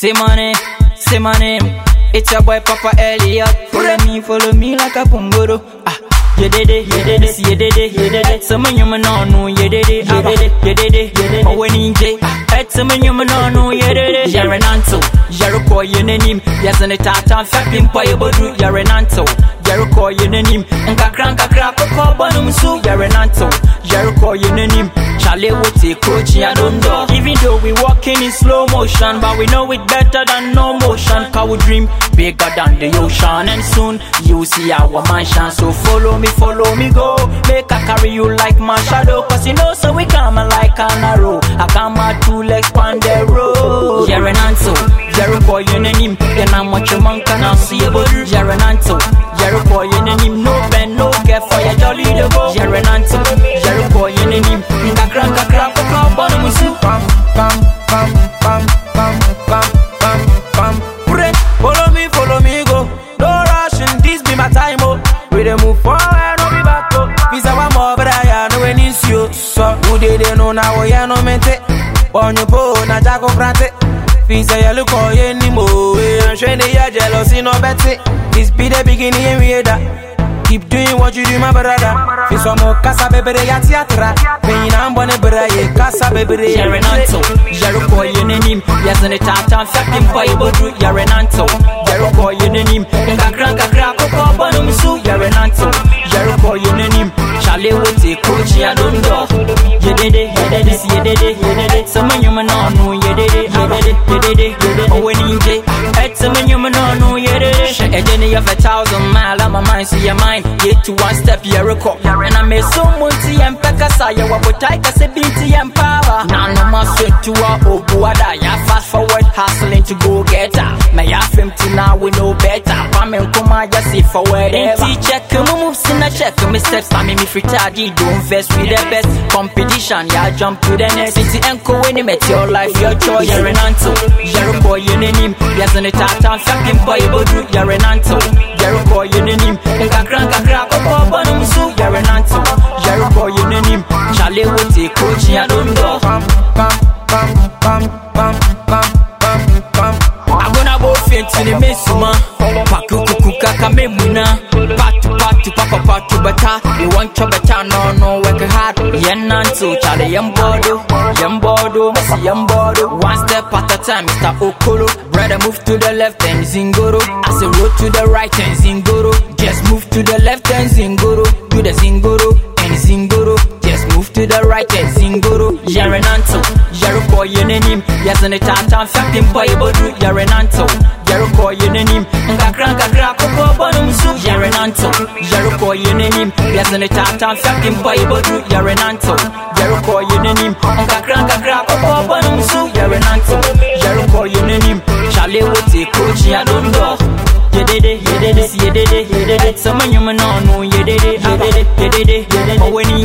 Say my name, say my name. It's your boy Papa Elliot. Follow me, follow me like a pungoro. Ah. Did it, you did it, you did it. Some you man no, it, you did it, you did it. Oh, when in J, head some you man no, you did it. You're an anto, you're a boy, you're an him. Yes, and a tata, fapping boy, but you're an anto. Jericho yenenim nkakra nkakra kokɔ bɔnum so Yerenanto Chale wote coach ya dondo Even though we walking in slow motion But we know it better than no motion. Cause we dream bigger than the ocean. And soon you see our mansion. So follow me, follow me go. Make I carry you like my shadow. Cause you know so we come like an arrow. I got my two legs on the road. Yerenanto Jericho yenenim Then I'm what your man can see about Yerenanto Jericho yenenim no ben no get for pam, pam, pam, pam, pam, pam. Pray, follow me, follow me, go. No rushing, this be my time, oh. We dey move forward, no be back, oh. Visa one more, but I know when it's you. So, who they they know now, oh, we are no mente. On your boat, na jago grante. Visa ya look all ye ni mo. I'm sure eh. they are jealousy, no betty. This be the beginning, we that. Keep doing what you do, my brother. Fis wa mo kasa bebere ya tiatra. Peyin an bone bra ye kasa bebere ya Yerenanto Jericho yenenim Yazane tata fapping boy bodru Yerenanto Jericho yenenim Nkakra nkakra kokɔ bɔne mu su Yerenanto Jericho yenenim Chale wote coach ya dondo. Yedede, yedede, yedede, yedede. Sama nyuma nonu yedede, yedede, yedede, yedede. Owe ninje, et sama nyuma nonu yedede She a journey of a thousand mile on my mind, see your mind. Get to one step, you Jericho And I made so multi and pekasa Ya wabotai kase binti and power Now no more sweat to a obuada Ya fast forward hustling to go get her. Me ya fem to now we know better. Come nkuma ya see forward ever Inti check, me a check Me steps, pa me me free tardy Don't vex with the best. Competition, yeah jump to the next. City enko when you met your life, your choice. Yerenanto, Jericho yenenim Yazane tata, fucking boy bodru Yerenanto, Jericho yenenim Nkakra nkakra kokɔ bɔne mu su Yerenanto, Jericho yenenim Chale wote coach ya dondo pam, pam, bata you want your bata no no work hard. Yenanto chale yembodo yembodo masi yembodo one step at a time Mr. Okolo. Brother move to the left and zingoro. I say roll to the right and zingoro. Just move to the left and zingoro. Do the zingoro and zingoro. Just move to the right and zingoro. Yerenanto Jericho Yes, and the tata, something Bible, do your renanto. Yeruko, your name, and Kakranka, Krakopo, Bonum, Su, Yerenanto. Yeruko, your name, yes, and the tata, something Bible, do your renanto. Yeruko, your name, and Kakranka, Krakopo, Bonum, Su, Yerenanto. Yeruko, your name, Charlie, what's it, coach, I don't know. yedede yedede yedede yedede sama nyuma na ọnụ yedede yedede yedede ọwụwa ni